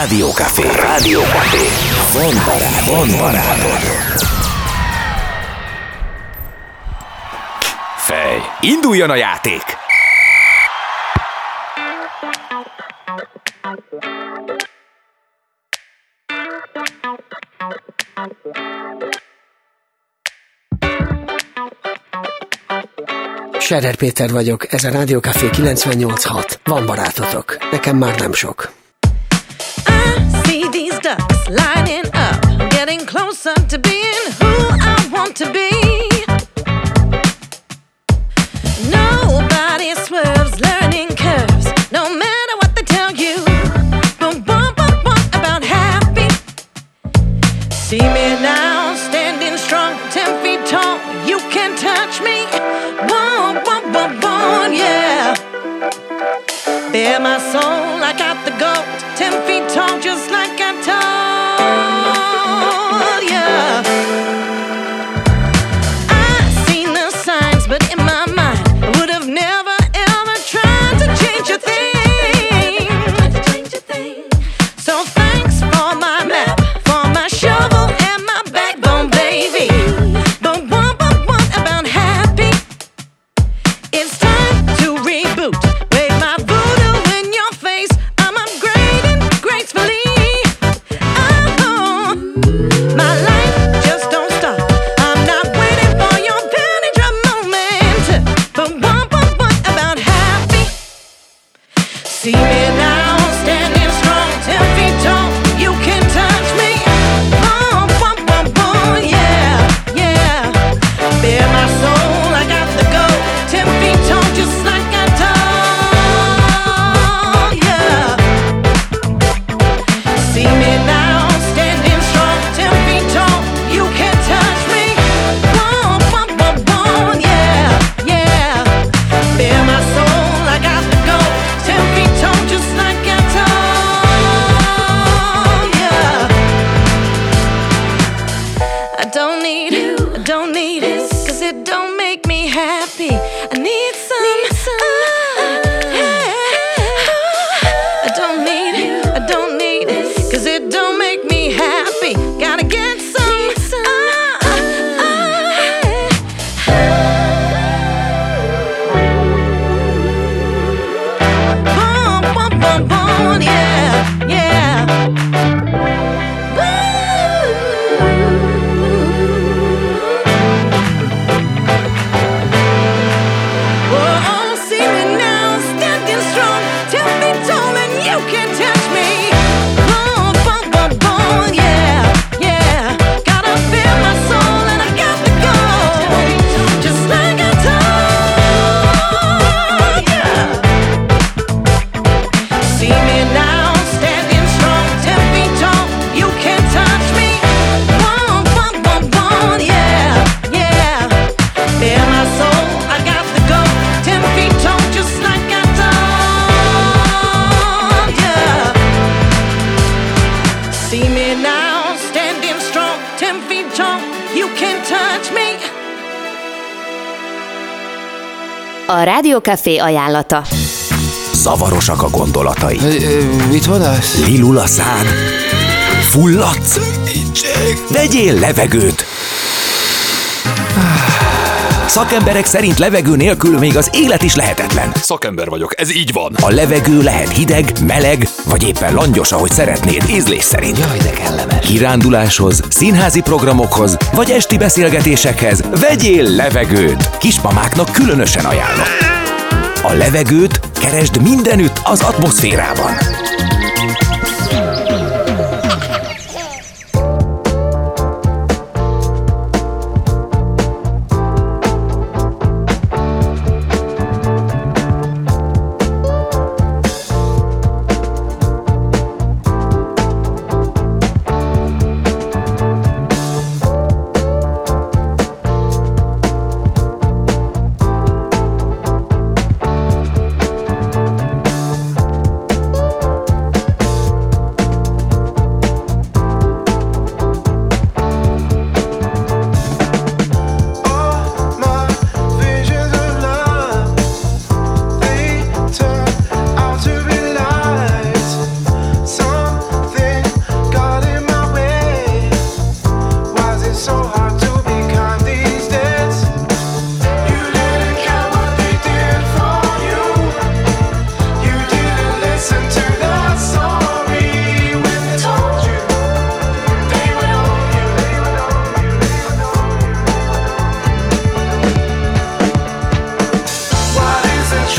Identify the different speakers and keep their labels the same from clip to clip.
Speaker 1: Rádiókafé. Rádiókafé. Van barátod. Van barátod. Fej. Induljon a játék!
Speaker 2: Serer Péter vagyok, ez a Rádiókafé 98.6. Van barátotok, nekem már nem sok.
Speaker 3: Yeah, my soul, I got the goat, ten feet tall, just like. a
Speaker 4: Rádiókafé ajánlata.
Speaker 1: Zavarosak a gondolatai.
Speaker 5: Mit van mit vadász?
Speaker 1: Lilul a szád. Fulladsz? Vegyél levegőt. Szakemberek szerint levegő nélkül még az élet is lehetetlen.
Speaker 6: Szakember vagyok, ez így van.
Speaker 1: A levegő lehet hideg, meleg, vagy éppen langyos, ahogy szeretnéd, ízlés szerint.
Speaker 5: Jaj, de kellemes.
Speaker 1: Kiránduláshoz, színházi programokhoz, vagy esti beszélgetésekhez vegyél levegőt. Kismamáknak különösen ajánlom. A levegőt keresd mindenütt az atmoszférában.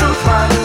Speaker 7: truth, my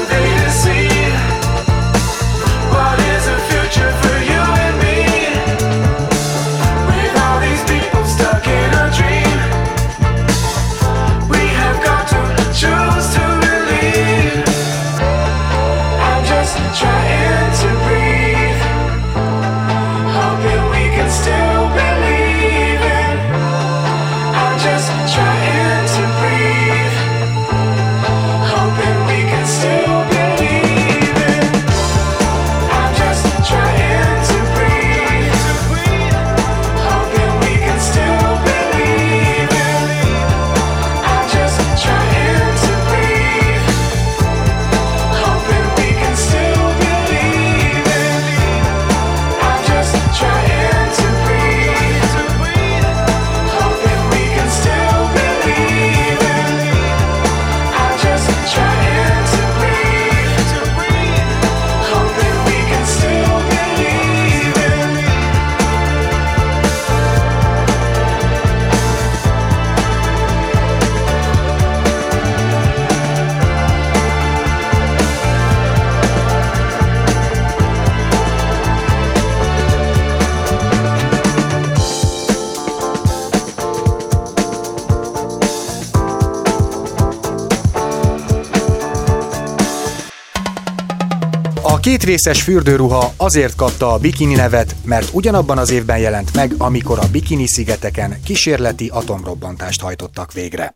Speaker 7: két részes fürdőruha azért kapta a bikini nevet, mert ugyanabban az évben jelent meg, amikor a Bikini szigeteken kísérleti atomrobbantást hajtottak végre.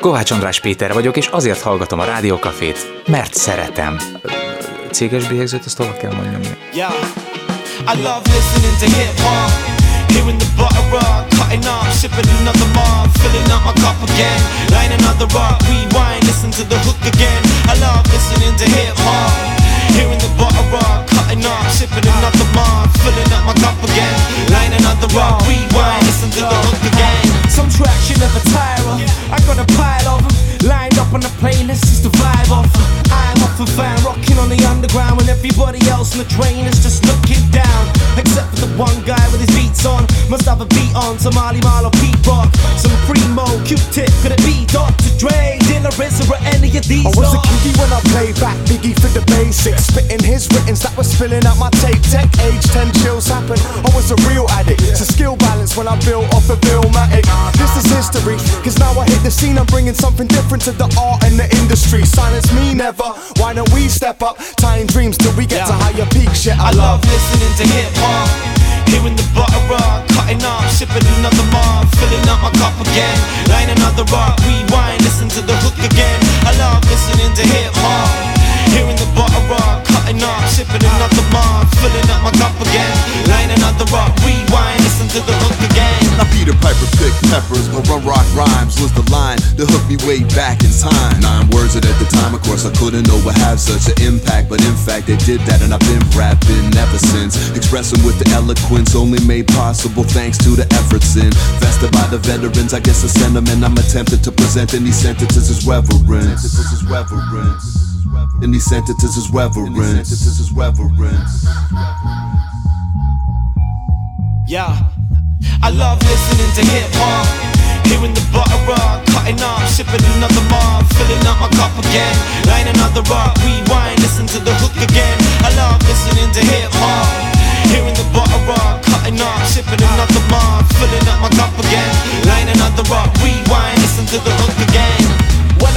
Speaker 5: Kovács András Péter vagyok, és azért hallgatom a Rádiókafét, mert szeretem. Céges bélyegzőt, azt hova kell mondjam?
Speaker 8: Yeah. I love listening to hip hop. Hearing the butter rock, cutting up, sipping another mob, filling up my cup again. Line another rock, rewind, listen to the hook again. I love listening to hip hop. Hearing the butter rock, cutting up, sipping another mob, filling up my cup again. Line another rock, rewind, listen to the hook again.
Speaker 9: Some tracks you never tire of. I got a pile of them lined up on the playlist just to vibe off. I'm off a fan rocking on the underground when everybody else in the train is just looking down. Except for the one guy with his beats on. Must have a beat on Somali or Pete Rock. Some primo, Q-tip, could it be Dr. Dre, Rizzo, or any of these?
Speaker 10: I was a kiddie when I played back Biggie for the basics Spitting his writtens that was spilling out my tape deck. age 10 chills happen I was a real addict To skill balance when I built off a Billmatic This is history Cause now I hit the scene I'm bringing something different to the art and the industry Silence me never Why don't we step up Tying dreams till we get to higher peaks Shit I,
Speaker 8: I love listening to hip hop. Hearing the butter rock, cutting up, sipping another mob, filling up my cup again. Line another rock, rewind, listen to the hook again. I love listening to hip hop. Hearing the butter rock, cutting up, sipping another mob, filling up my cup again. Line another rock, rewind, listen to the hook again.
Speaker 11: Now Peter Piper picked peppers, but run rock rhymes was the line that hooked me way back in time. Nine words it at the time, of course I couldn't know would have such an impact, but in fact they did that, and I've been rapping ever since. Expressing with the eloquence only made possible thanks to the efforts invested by the veterans. I guess the sentiment I'm attempting to present in these sentences is reverence. Is reverence. In these sentences is reverence. Reverence.
Speaker 8: Yeah, I love listening to hip hop. Hearing the butter rock, cutting up, sipping another mob, filling up my cup again. Line another rock, rewind, listen to the hook again. I love listening to hip hop. Hearing the butter rock, cutting up, sipping another mob, filling up my cup again. Line another rock, rewind, listen to the hook again.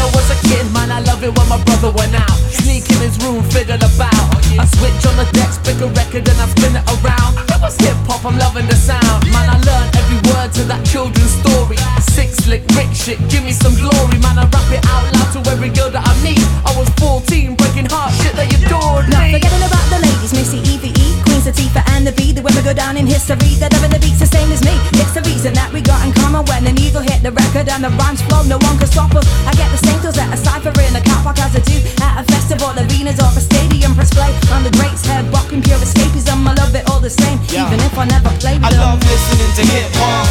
Speaker 9: I was a kid, man, I love it when my brother went out. Sneak in his room, fiddle about. I switch on the decks, pick a record, and I spin it around. It was hip hop, I'm loving the sound. Man, I learned every word to that children's story. Sick, slick, Rick shit, give me some glory. Man, I rap it out loud to every girl that I meet. I was 14, breaking heart shit that you adored
Speaker 12: Not
Speaker 9: me.
Speaker 12: forgetting about the ladies, Missy, Evie, E, Queen Latifah and the B. The women go down in history. That having the beats the same as me. It's the reason that we got in common when an eagle hit the record and the rhymes flow. No one can stop us. I get the same thrills at a cipher in a car park as I do at a festival, arenas or a stadium press play. On the greats head, walking pure escapism. I love it all the same,
Speaker 8: Yeah.
Speaker 12: even if I never played
Speaker 8: I
Speaker 12: them.
Speaker 8: love listening to hip hop.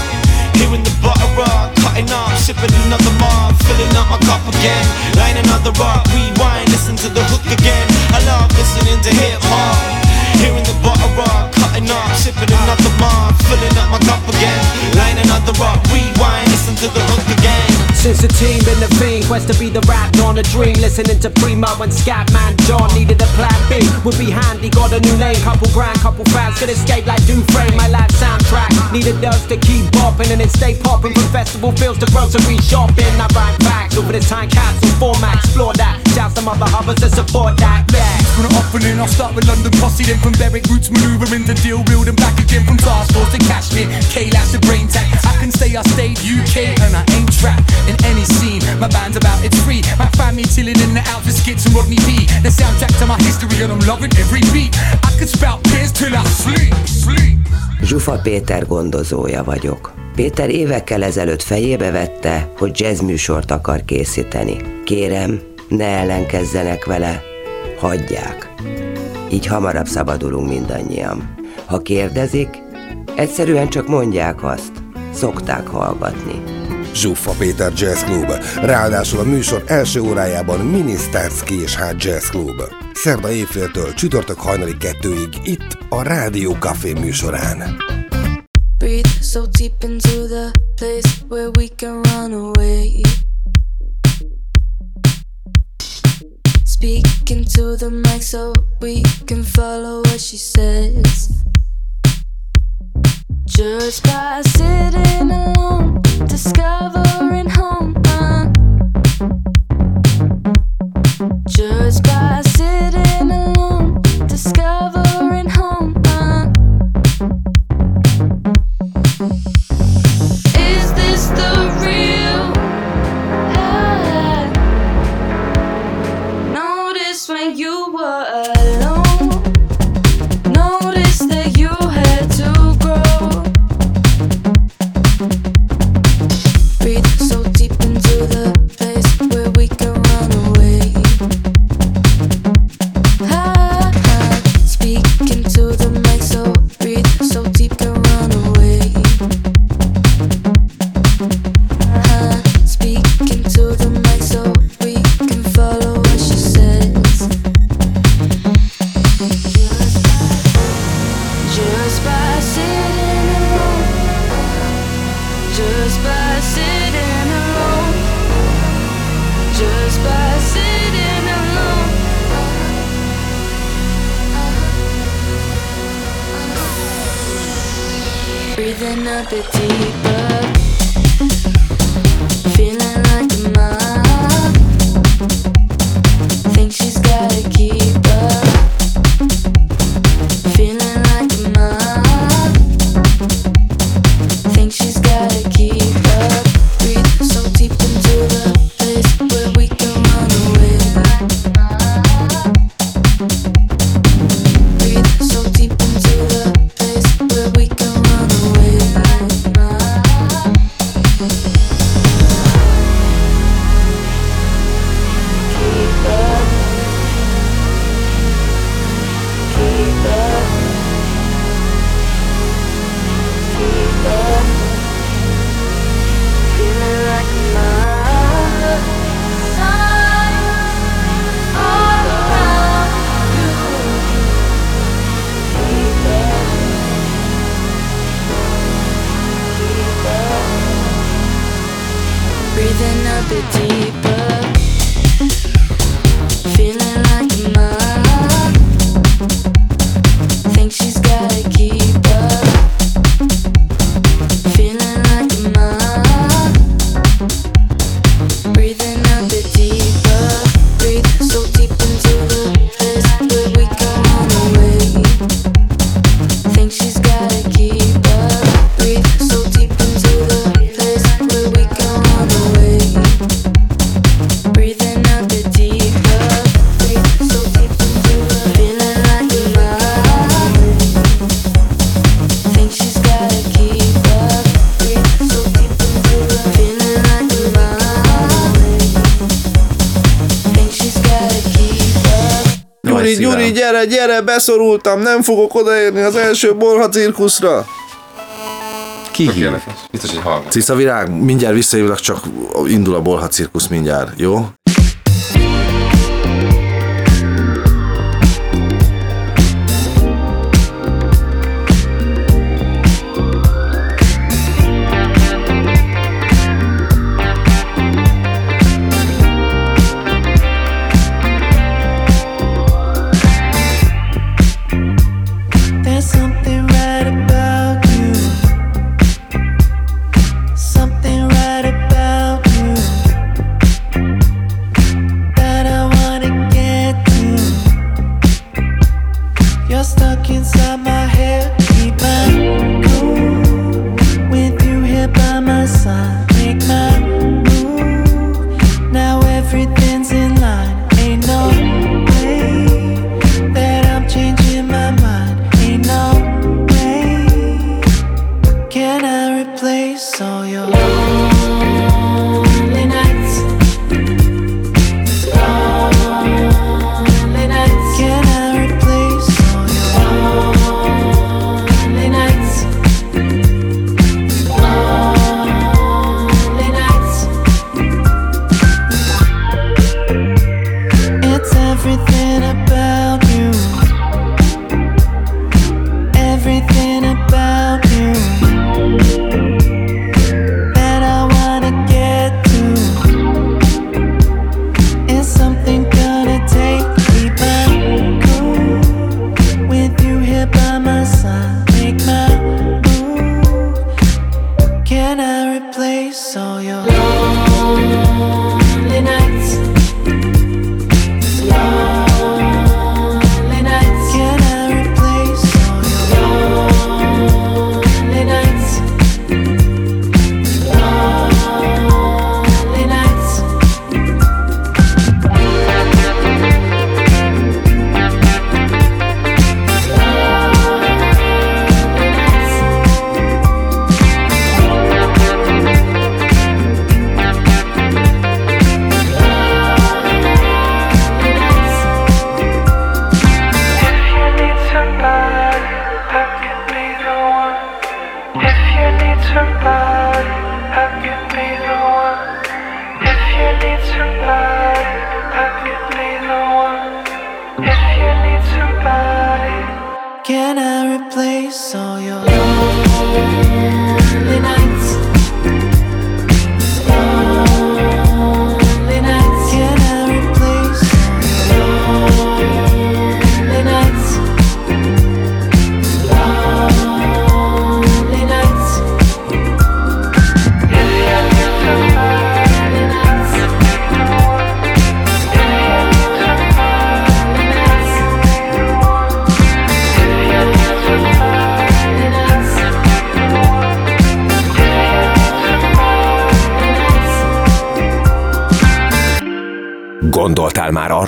Speaker 8: Hearing the butter rock, cutting up, sipping another mob, filling up my cup again. Line another rock, rewind, listen to the hook again. I love listening to hip hop. Hearing the butter rock, cutting up, sipping another mob, filling up my cup again. Line another rock, rewind, listen to the hook again.
Speaker 13: Since the team been the fiend, quest to be the rap on a dream. Listening to Primo and Scatman John needed a plan B. Would be handy, got a new name, couple grand, couple fans could escape like Dufresne. My last soundtrack needed dubs to keep bopping and it stay popping from festival fields to grocery shopping. I rhyme facts over this time capsule format, explore that. Shout some other hubbers to support that. Yeah.
Speaker 14: From the opening, I'll start with London Posse, then from Berwick Roots maneuver into deal building back again from Task Force to Kashmir, K-Labs to Brain Tag. I can say I stayed UK and I ain't trapped in any scene. My band's about it's free. My family chilling in the out for skits and Rodney P. The soundtrack to my history and I'm loving every beat. I could spout beers till I sleep, sleep.
Speaker 15: Zsufa Péter gondozója vagyok. Péter évekkel ezelőtt fejébe vette, hogy jazz műsort akar készíteni. Kérem, ne ellenkezzenek vele, hagyják. Így hamarabb szabadulunk mindannyian. Ha kérdezik, egyszerűen csak mondják azt. Szokták hallgatni.
Speaker 16: Zsuffa Péter Jazz Club. Ráadásul a műsor első órájában mini Starsky és hát Jazz Club. Szerda éjféltől csütörtök hajnali kettőig itt a Rádió Café műsorán.
Speaker 17: Breathe so deep into the place where we can run away. Speak into the mic so we can follow what she says. Just by sitting alone, discovering home. Uh. Just by sitting alone, discovering. beszorultam, nem fogok odaérni az első borha cirkuszra. Ki hív?
Speaker 6: Biztos, hogy hallgat.
Speaker 17: Cica virág, mindjárt visszajövök, csak indul a bolha cirkusz mindjárt, jó?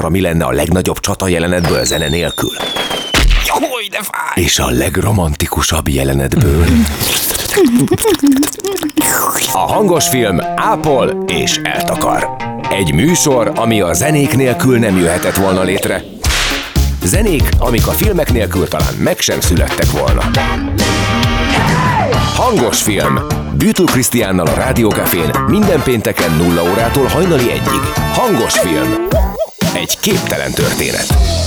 Speaker 12: arra, mi lenne a legnagyobb csata jelenetből zene nélkül. Jaj, de fáj! És a legromantikusabb jelenetből... A hangos film ápol és eltakar. Egy műsor, ami a zenék nélkül nem jöhetett volna létre. Zenék, amik a filmek nélkül talán meg sem születtek volna. Hangos film. Bűtő Krisztiánnal a Rádiókafén minden pénteken 0 órától hajnali egyig. Hangos film. Egy képtelen történet.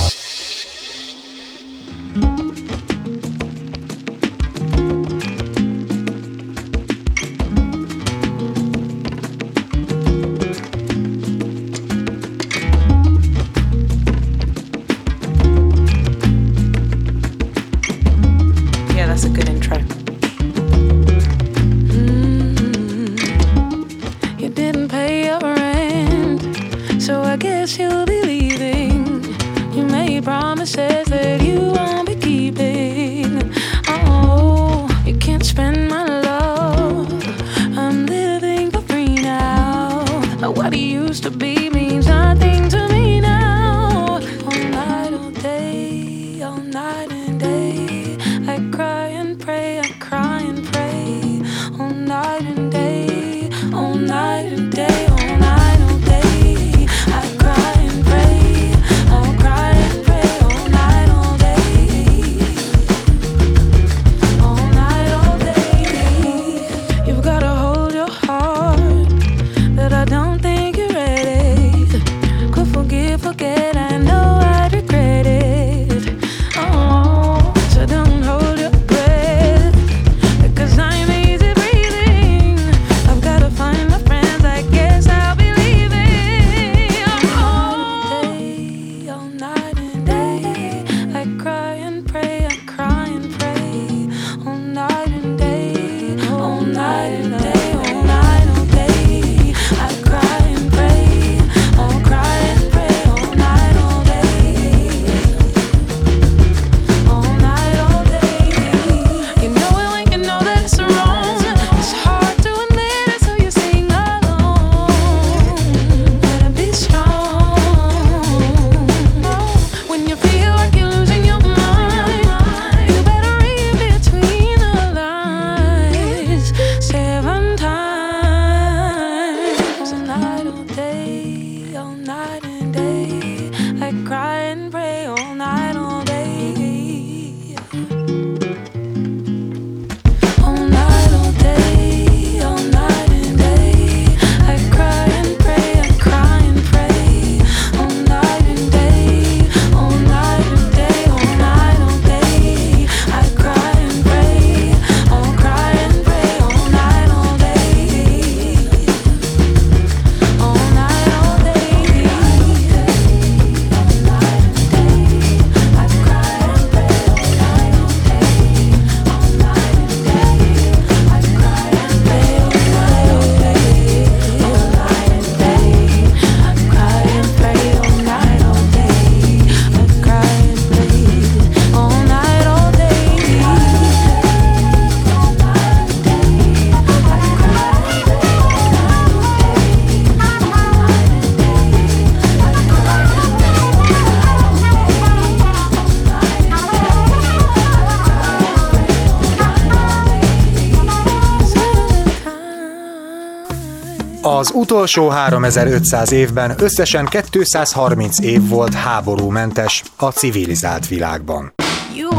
Speaker 7: utolsó 3500 évben összesen 230 év volt háborúmentes a civilizált világban.
Speaker 3: You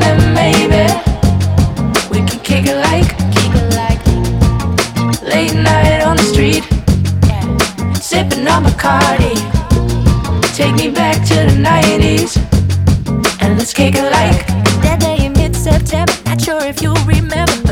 Speaker 12: then maybe we kick it like, late night on the street, sipping on Take me back to the '90s and let's kick it like that day in mid-September. Not sure if you remember.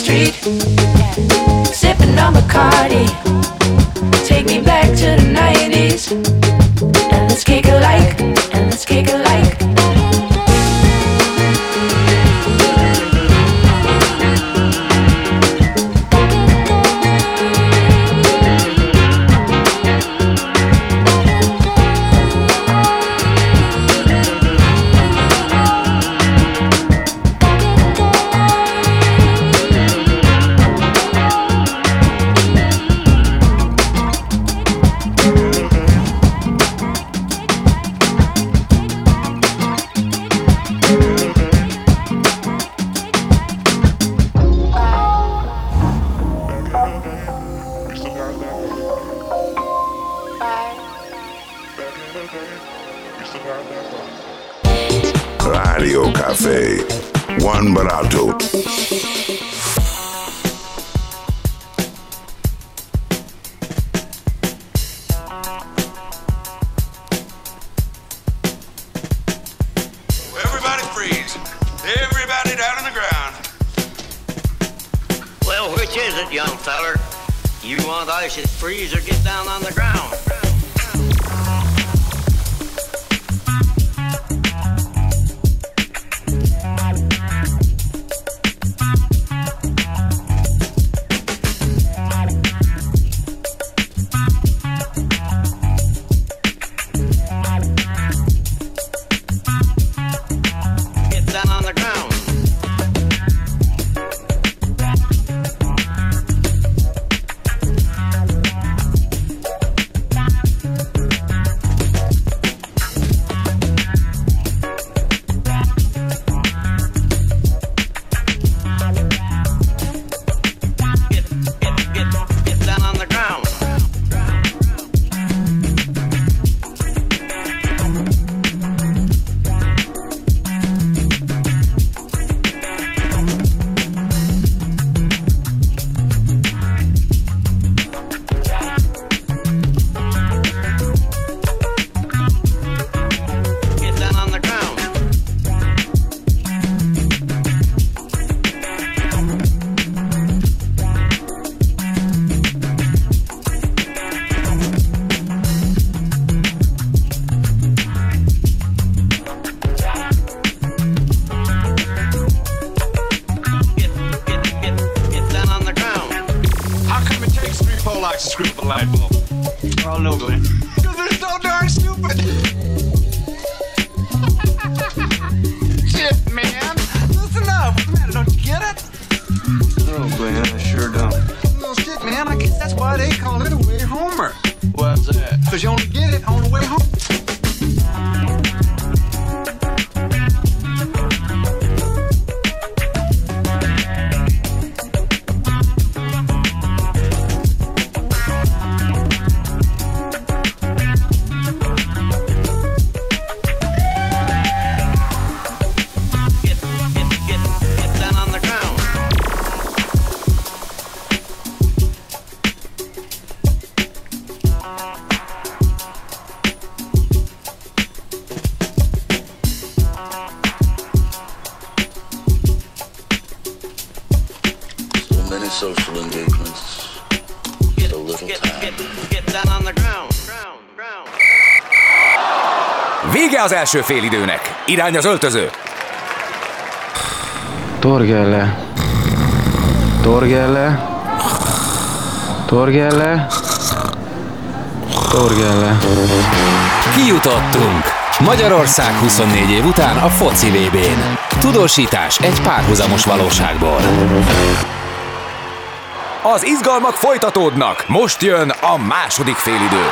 Speaker 12: street, sipping on Bacardi. Take me back to the 90s.
Speaker 18: Vége az első félidőnek. Irány az öltöző.
Speaker 5: Torgelle. Torgelle. Torgelle. Torgelle.
Speaker 6: Kijutottunk! Magyarország 24 év után a foci vb n Tudósítás egy párhuzamos valóságból.
Speaker 18: Az izgalmak folytatódnak, most jön a második félidő.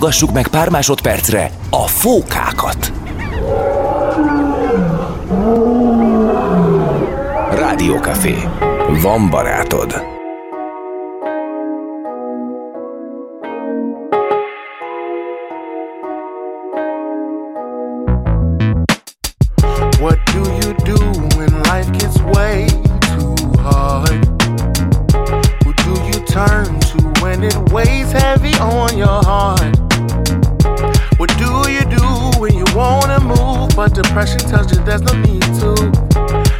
Speaker 18: látogassuk meg pár másodpercre a fókákat. Rádiókafé. Van barátod.
Speaker 19: Turn to when it weighs heavy on your heart? when you wanna move, but depression tells you there's no need to.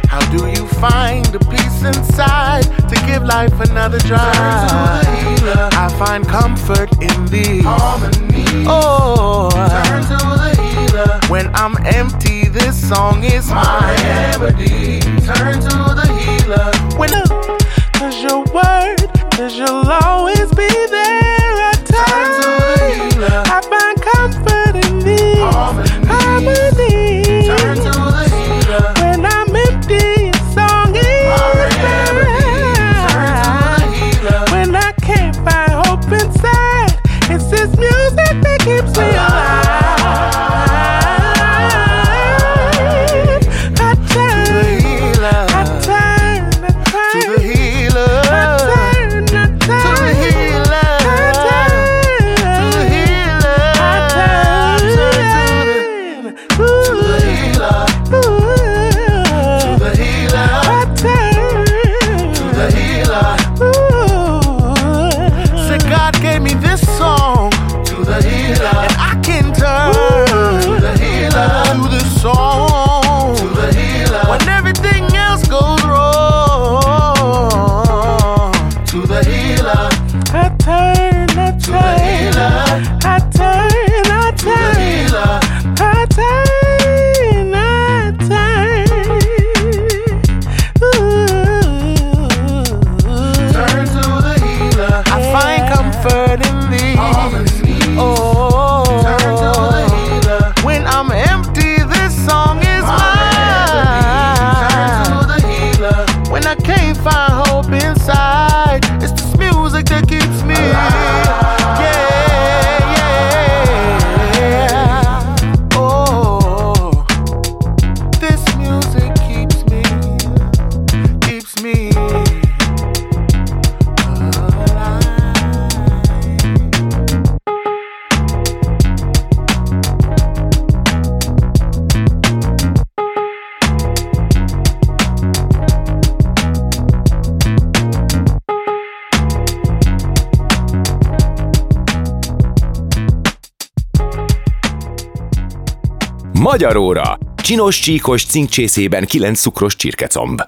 Speaker 19: How do you find the peace inside to give life another
Speaker 20: drive?
Speaker 19: I find comfort in the
Speaker 20: harmony.
Speaker 19: Oh,
Speaker 20: turn to the healer.
Speaker 19: When I'm empty, this song is
Speaker 20: my remedy. Turn to the healer.
Speaker 19: When, uh, cause your word, is your law.
Speaker 12: Magyar óra. Csinos csíkos cinkcsészében 9 szukros csirkecomb.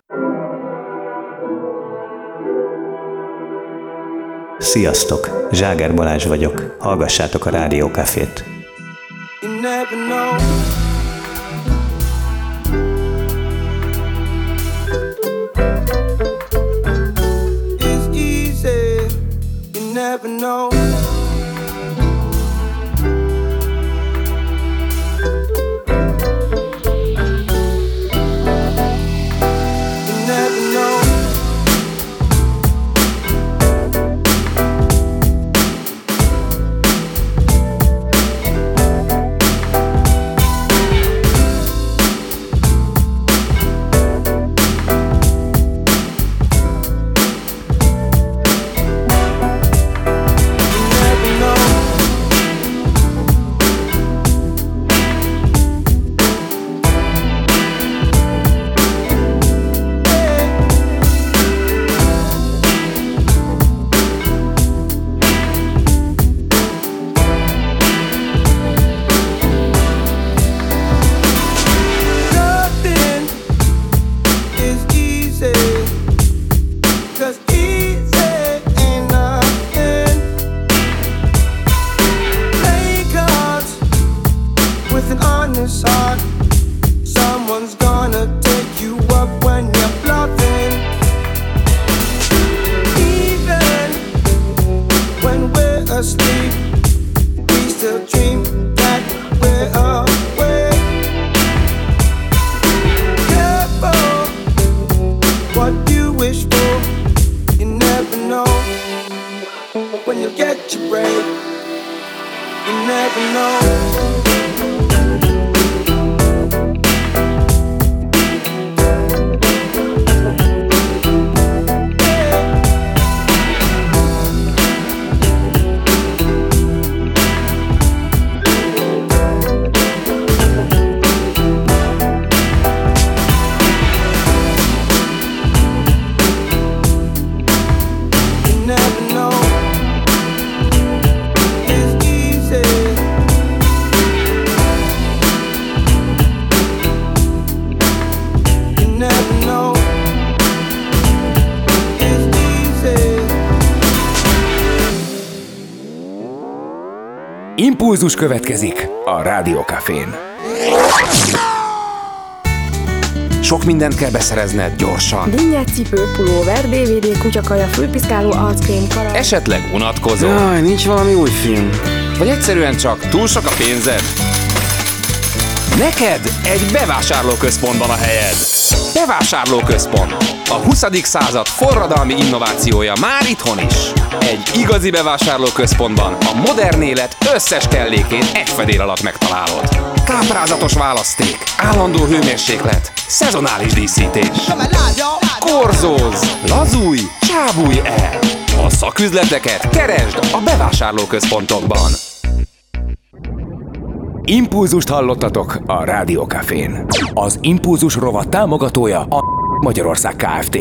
Speaker 21: Sziasztok! Zságer Balázs vagyok. Hallgassátok a
Speaker 20: Rádió Cafét.
Speaker 1: Impulzus következik a Rádiókafén.
Speaker 6: Sok mindent kell beszerezned gyorsan.
Speaker 22: Dinnyet, cipő, pulóver, DVD, kutyakaja, fülpiszkáló, arckrém, kara...
Speaker 6: Esetleg unatkozol.
Speaker 5: Jaj, nincs valami új film.
Speaker 6: Vagy egyszerűen csak túl sok a pénzed. Neked egy bevásárlóközpontban a helyed. Bevásárlóközpont. A 20. század forradalmi innovációja már itthon is. Egy igazi bevásárlóközpontban a modern élet összes kellékét egy fedél alatt megtalálod. Káprázatos választék, állandó hőmérséklet, szezonális díszítés. Korzóz, lazulj, csábulj el! A szaküzleteket keresd a bevásárlóközpontokban.
Speaker 1: Impulzust hallottatok a Rádiókafén. Az Impulzus rovat támogatója a Magyarország Kft.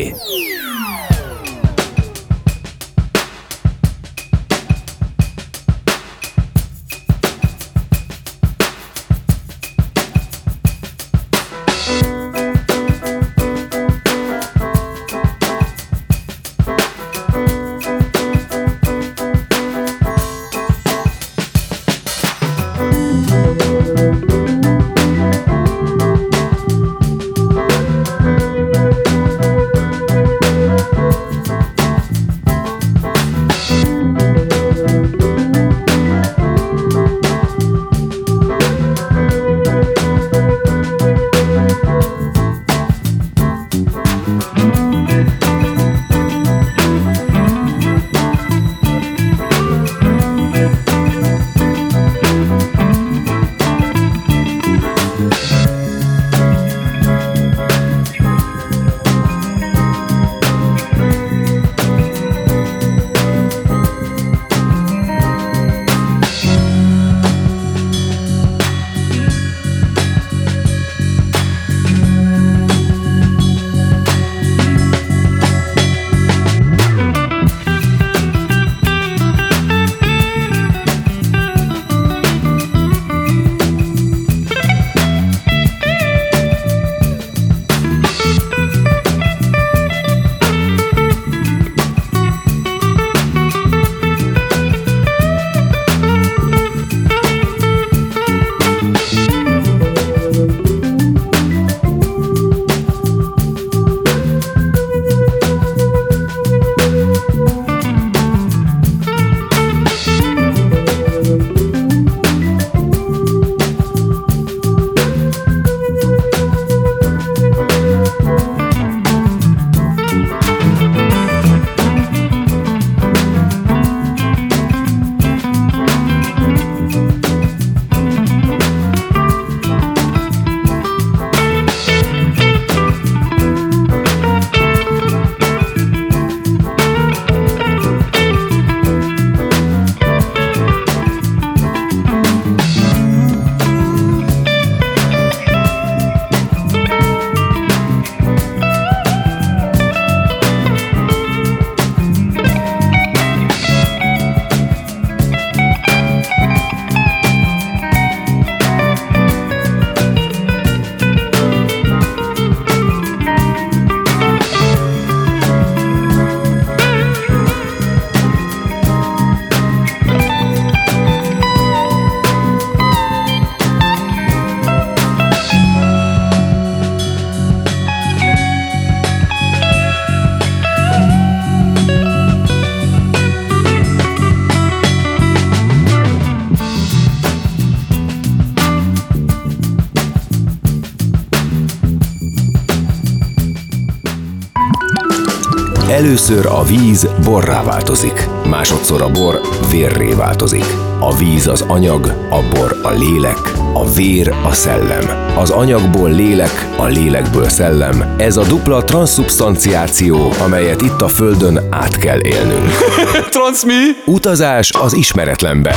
Speaker 1: Először a víz borrá változik, másodszor a bor vérré változik. A víz az anyag, a bor a lélek, a vér a szellem. Az anyagból lélek, a lélekből szellem. Ez a dupla transzubstanciáció, amelyet itt a Földön át kell élnünk.
Speaker 6: Transz mi?
Speaker 1: Utazás az ismeretlenbe.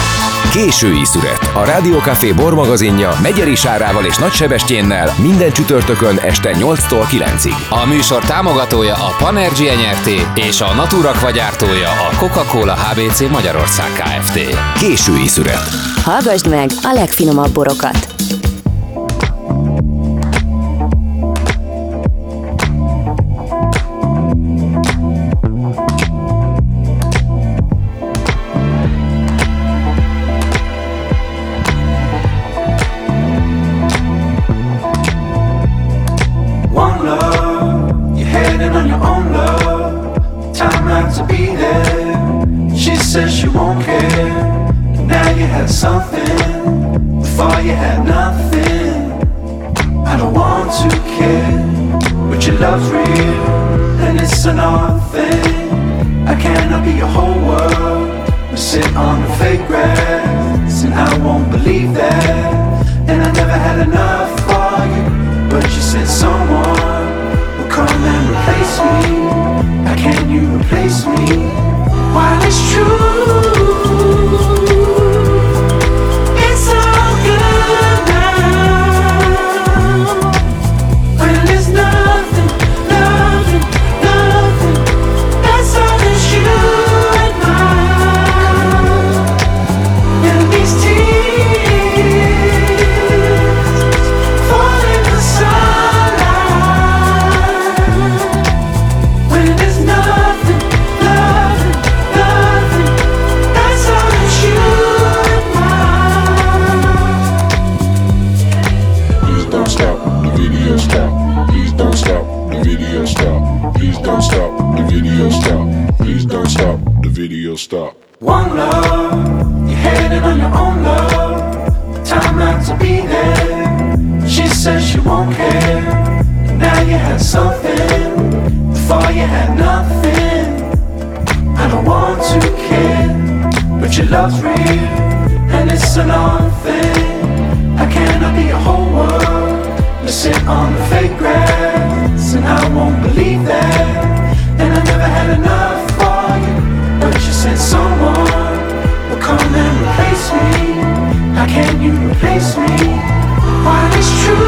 Speaker 1: Késői szüret. A Rádiókafé bormagazinja Megyeri Sárával és Nagy Sebestyénnel minden csütörtökön este 8-tól 9-ig.
Speaker 6: A műsor támogatója a Panergy Nyerté és a Naturak gyártója a Coca-Cola HBC Magyarország Kft.
Speaker 1: Késői szüret.
Speaker 4: Hallgassd meg a legfinomabb borokat.
Speaker 23: sit on the fake grass, and I won't believe that. And I never had enough for you, but you said someone will come and replace me. How can you replace me? While it's true. love's real, and it's an on thing. I cannot be a whole world to sit on the fake grass, and I won't believe that. And I never had enough for you, but you said someone will come and replace me. How can you replace me? What is true?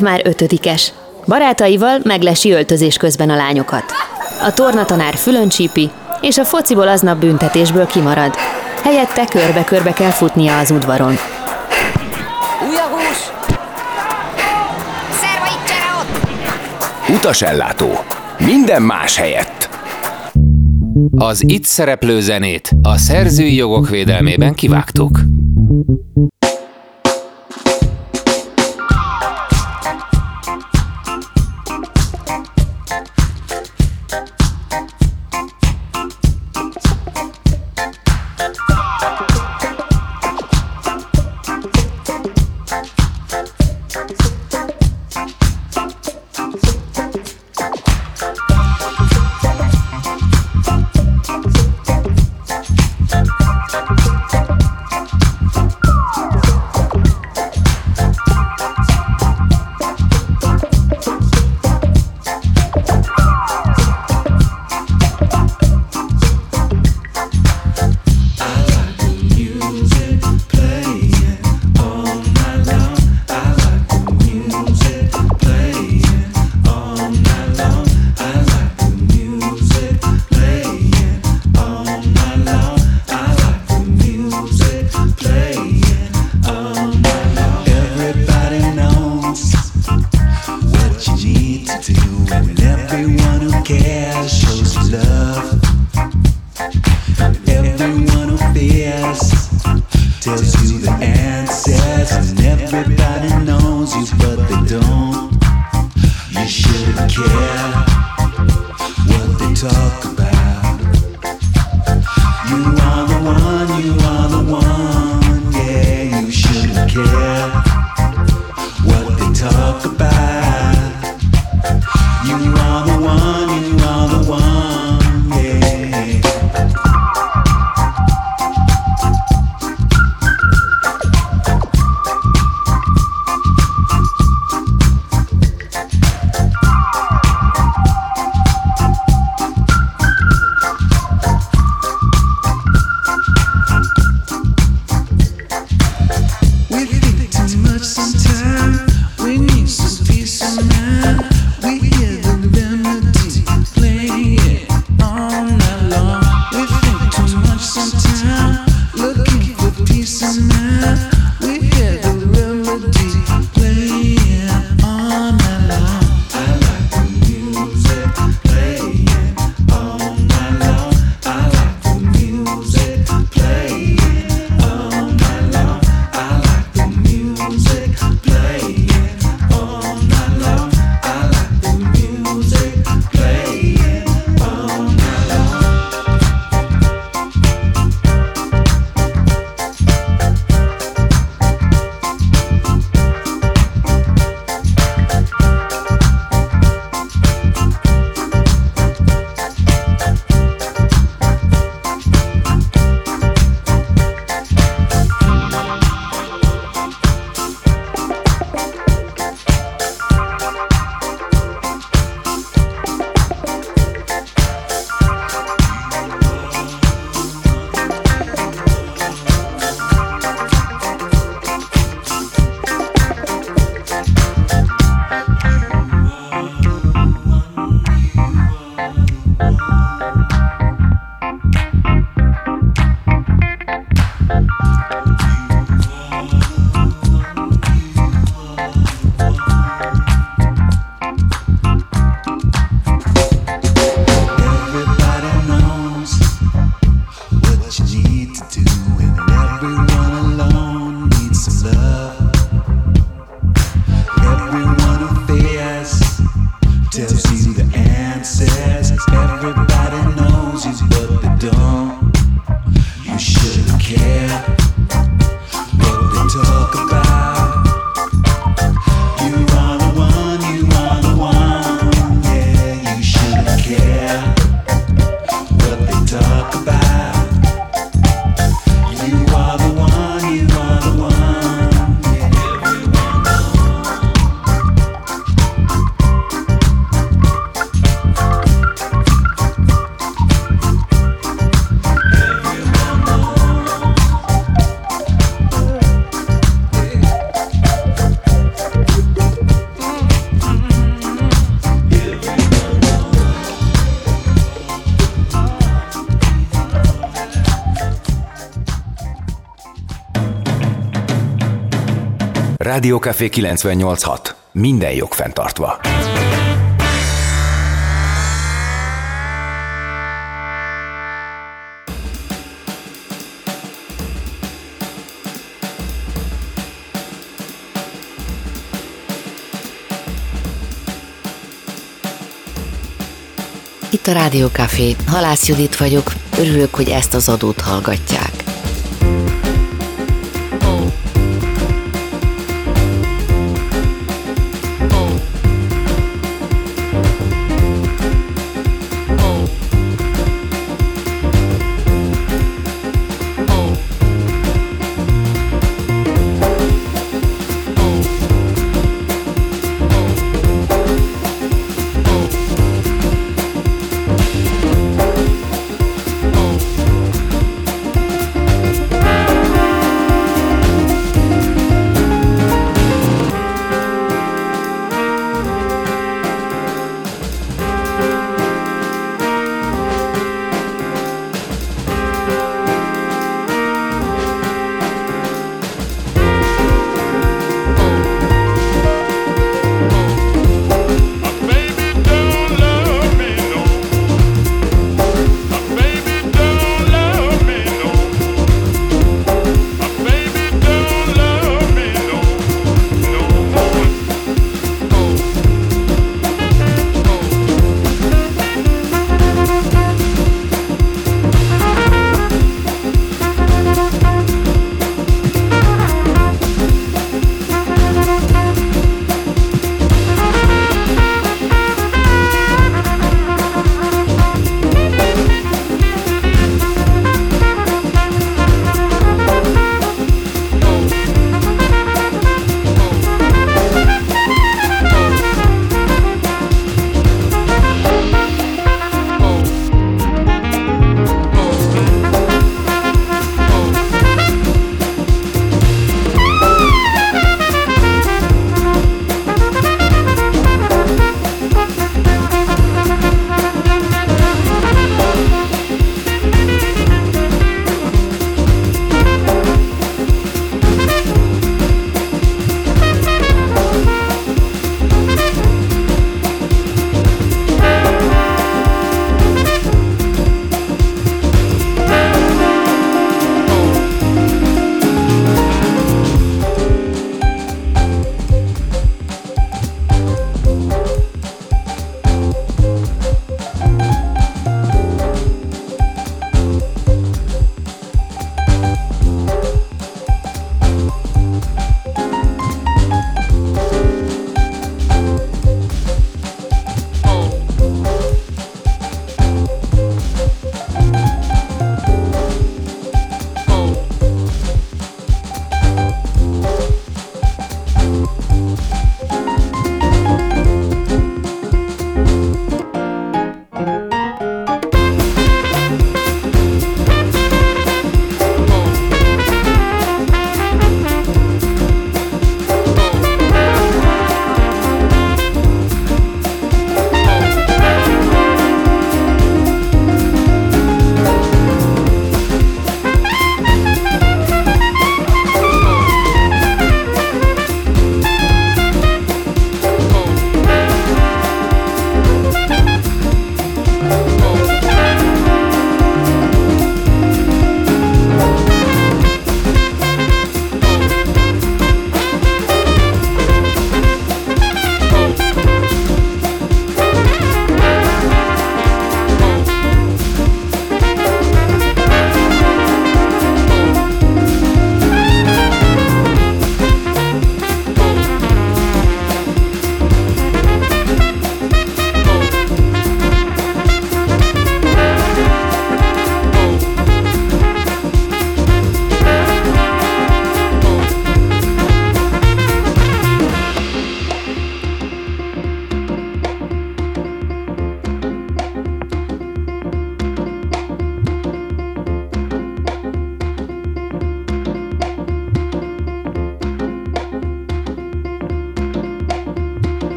Speaker 4: Már ötödikes. Barátaival meglesi öltözés közben a lányokat. A tornatanár fülön csípi, és a fociból aznap büntetésből kimarad. Helyette körbe-körbe kell futnia az udvaron.
Speaker 1: Újagús! Szerva itt csere ott!
Speaker 12: Utasellátó. Minden más helyett.
Speaker 18: Az itt szereplő zenét a szerzői jogok védelmében kivágtuk.
Speaker 1: Rádiókafé 986. Minden jog fenntartva.
Speaker 15: Itt a Rádiókafé. Halász Judit vagyok. Örülök, hogy ezt az adót hallgatják.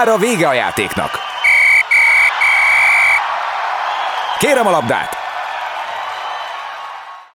Speaker 1: Már a vége a játéknak. Kérem a labdát!